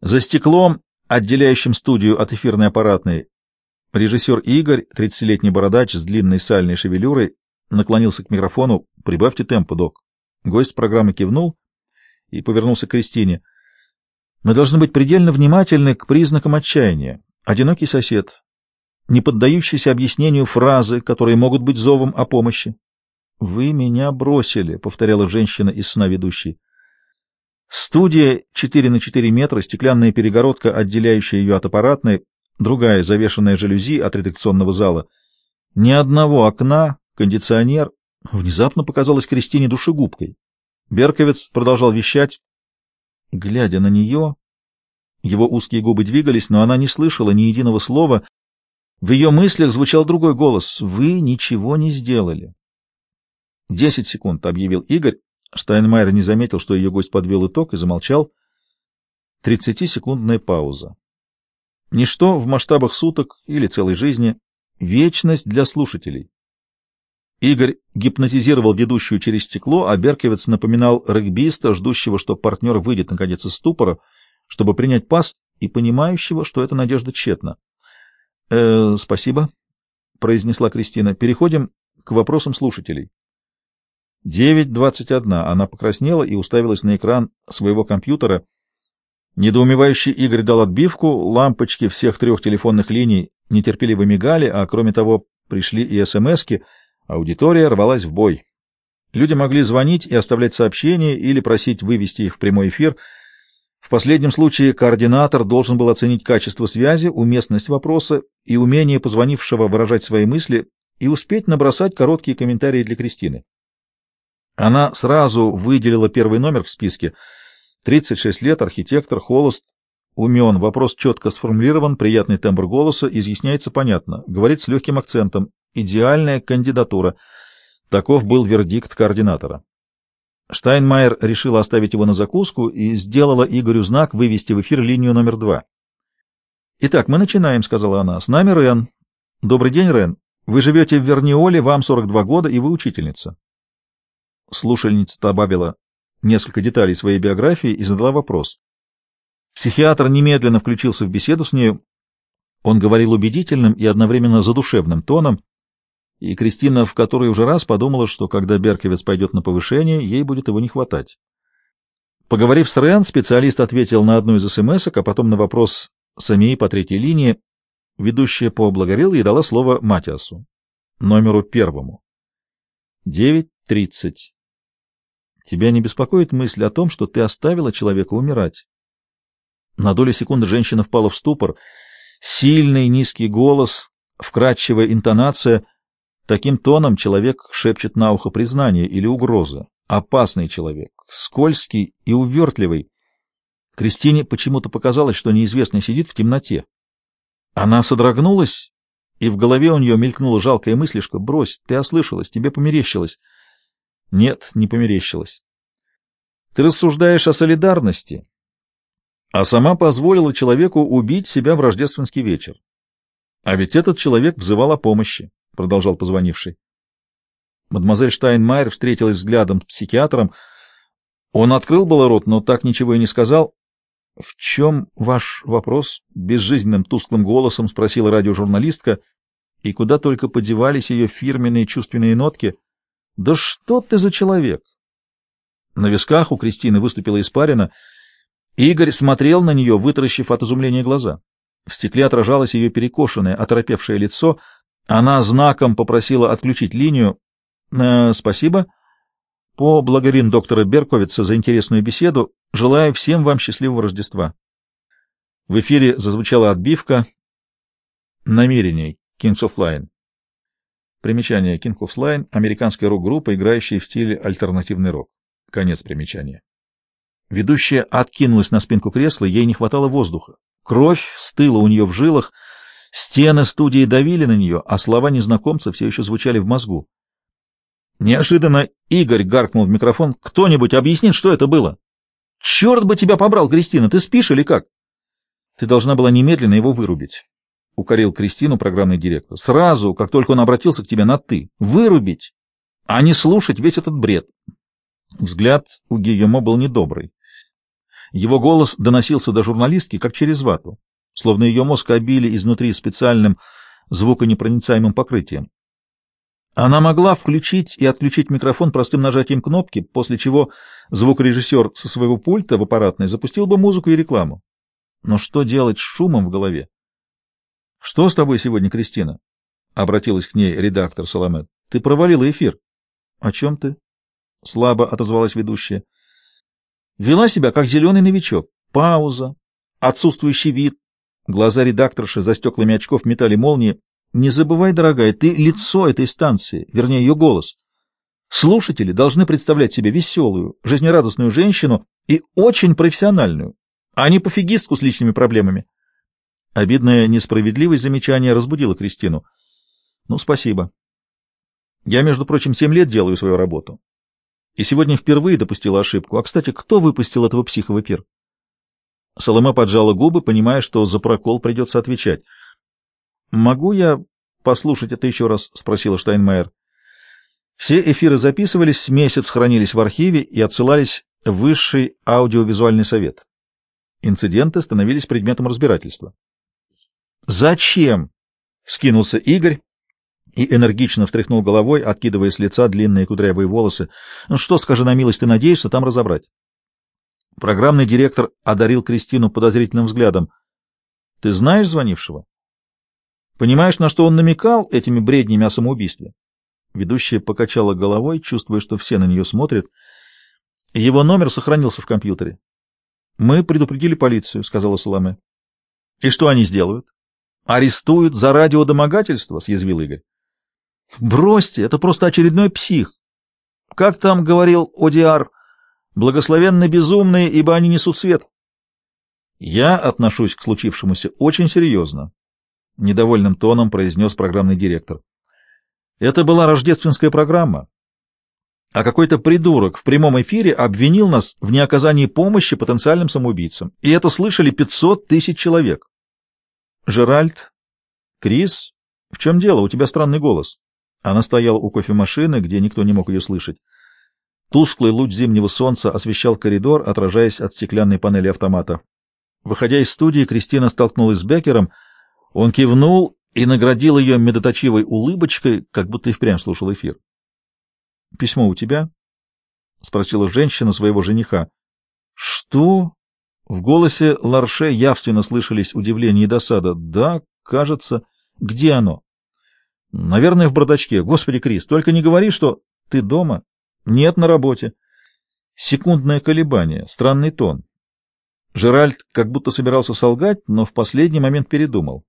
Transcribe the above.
За стеклом, отделяющим студию от эфирной аппаратной, режиссер Игорь, 30-летний бородач с длинной сальной шевелюрой, наклонился к микрофону. «Прибавьте темпа, док». Гость программы кивнул и повернулся к Кристине. «Мы должны быть предельно внимательны к признакам отчаяния. Одинокий сосед, не поддающийся объяснению фразы, которые могут быть зовом о помощи. «Вы меня бросили», — повторяла женщина из сна ведущей. Студия 4 на 4 метра, стеклянная перегородка, отделяющая ее от аппаратной, другая завешенная жалюзи от редакционного зала. Ни одного окна, кондиционер. Внезапно показалась Кристине душегубкой. Берковец продолжал вещать. Глядя на нее, его узкие губы двигались, но она не слышала ни единого слова. В ее мыслях звучал другой голос. «Вы ничего не сделали». «Десять секунд», — объявил Игорь. Штайнмайер не заметил, что ее гость подвел итог и замолчал. Тридцатисекундная пауза. Ничто в масштабах суток или целой жизни. Вечность для слушателей. Игорь гипнотизировал ведущую через стекло, а Берковец напоминал регбиста, ждущего, что партнер выйдет наконец из ступора, чтобы принять пас, и понимающего, что эта надежда тщетна. «Э, «Спасибо», — произнесла Кристина. «Переходим к вопросам слушателей». Девять двадцать одна. Она покраснела и уставилась на экран своего компьютера. Недоумевающий Игорь дал отбивку, лампочки всех трех телефонных линий нетерпеливо мигали, а кроме того пришли и СМСки, аудитория рвалась в бой. Люди могли звонить и оставлять сообщения или просить вывести их в прямой эфир. В последнем случае координатор должен был оценить качество связи, уместность вопроса и умение позвонившего выражать свои мысли и успеть набросать короткие комментарии для Кристины. Она сразу выделила первый номер в списке. 36 лет, архитектор, холост, умен, вопрос четко сформулирован, приятный тембр голоса, изъясняется понятно, говорит с легким акцентом, идеальная кандидатура. Таков был вердикт координатора. Штайнмайер решила оставить его на закуску и сделала Игорю знак вывести в эфир линию номер два. «Итак, мы начинаем», — сказала она. «С нами Рен. Добрый день, Рен. Вы живете в Верниоле, вам 42 года, и вы учительница. Слушательница добавила несколько деталей своей биографии и задала вопрос. Психиатр немедленно включился в беседу с нею. Он говорил убедительным и одновременно задушевным тоном, и Кристина в который уже раз подумала, что когда Берковец пойдет на повышение, ей будет его не хватать. Поговорив с Рен, специалист ответил на одну из смс а потом на вопрос Самии по третьей линии. Ведущая поблагодарила и дала слово Матиасу, номеру первому. Девять тридцать. Тебя не беспокоит мысль о том, что ты оставила человека умирать? На долю секунды женщина впала в ступор. Сильный низкий голос, вкрадчивая интонация. Таким тоном человек шепчет на ухо признание или угрозы. Опасный человек, скользкий и увертливый. Кристине почему-то показалось, что неизвестный сидит в темноте. Она содрогнулась, и в голове у нее мелькнула жалкая мыслишка. «Брось, ты ослышалась, тебе померещилось». Нет, не померещилось. Ты рассуждаешь о солидарности, а сама позволила человеку убить себя в рождественский вечер. А ведь этот человек взывал о помощи, продолжал позвонивший. Мадемуазель Штайнмайер встретилась взглядом с психиатром. Он открыл было рот, но так ничего и не сказал. — В чем ваш вопрос? — безжизненным тусклым голосом спросила радиожурналистка, и куда только подевались ее фирменные чувственные нотки — да что ты за человек? На висках у Кристины выступила испарина. Игорь смотрел на нее, вытаращив от изумления глаза. В стекле отражалось ее перекошенное, оторопевшее лицо. Она знаком попросила отключить линию. «Э, «Спасибо. Поблагодарим доктора Берковица за интересную беседу. Желаю всем вам счастливого Рождества». В эфире зазвучала отбивка намерений Kings of Line. Примечание. King of Line — американская рок-группа, играющая в стиле альтернативный рок. Конец примечания. Ведущая откинулась на спинку кресла, ей не хватало воздуха. Кровь стыла у нее в жилах, стены студии давили на нее, а слова незнакомца все еще звучали в мозгу. Неожиданно Игорь гаркнул в микрофон. «Кто-нибудь объяснит, что это было?» «Черт бы тебя побрал, Кристина! Ты спишь или как?» «Ты должна была немедленно его вырубить укорил Кристину программный директор. Сразу, как только он обратился к тебе на «ты». Вырубить, а не слушать весь этот бред. Взгляд у Гийомо был недобрый. Его голос доносился до журналистки, как через вату, словно ее мозг обили изнутри специальным звуконепроницаемым покрытием. Она могла включить и отключить микрофон простым нажатием кнопки, после чего звукорежиссер со своего пульта в аппаратной запустил бы музыку и рекламу. Но что делать с шумом в голове? — Что с тобой сегодня, Кристина? — обратилась к ней редактор Соломет. — Ты провалила эфир. — О чем ты? — слабо отозвалась ведущая. — Вела себя, как зеленый новичок. Пауза, отсутствующий вид. Глаза редакторши за стеклами очков метали молнии. Не забывай, дорогая, ты лицо этой станции, вернее, ее голос. Слушатели должны представлять себе веселую, жизнерадостную женщину и очень профессиональную, а не пофигистку с личными проблемами. Обидное несправедливость замечания разбудило Кристину. Ну, спасибо. Я, между прочим, семь лет делаю свою работу. И сегодня впервые допустила ошибку. А, кстати, кто выпустил этого психа в эфир? Солома поджала губы, понимая, что за прокол придется отвечать. «Могу я послушать это еще раз?» — спросила Штайнмайер. Все эфиры записывались, месяц хранились в архиве и отсылались в Высший аудиовизуальный совет. Инциденты становились предметом разбирательства. «Зачем?» — скинулся Игорь и энергично встряхнул головой, откидывая с лица длинные кудрявые волосы. «Ну что, скажи на милость, ты надеешься там разобрать?» Программный директор одарил Кристину подозрительным взглядом. «Ты знаешь звонившего?» Понимаешь, на что он намекал этими бреднями о самоубийстве? Ведущая покачала головой, чувствуя, что все на нее смотрят. Его номер сохранился в компьютере. «Мы предупредили полицию», — сказала Соломе. «И что они сделают?» «Арестуют за радиодомогательство?» — съязвил Игорь. «Бросьте, это просто очередной псих. Как там говорил Одиар, благословенны безумные, ибо они несут свет». «Я отношусь к случившемуся очень серьезно», — недовольным тоном произнес программный директор. Это была рождественская программа. А какой-то придурок в прямом эфире обвинил нас в неоказании помощи потенциальным самоубийцам. И это слышали 500 тысяч человек. Жеральд, Крис, в чем дело? У тебя странный голос. Она стояла у кофемашины, где никто не мог ее слышать. Тусклый луч зимнего солнца освещал коридор, отражаясь от стеклянной панели автомата. Выходя из студии, Кристина столкнулась с Беккером — он кивнул и наградил ее медоточивой улыбочкой, как будто и впрямь слушал эфир. — Письмо у тебя? — спросила женщина своего жениха. — Что? В голосе Ларше явственно слышались удивление и досада. — Да, кажется. Где оно? — Наверное, в бардачке. Господи, Крис, только не говори, что... Ты дома? — Нет, на работе. Секундное колебание, странный тон. Жеральд как будто собирался солгать, но в последний момент передумал.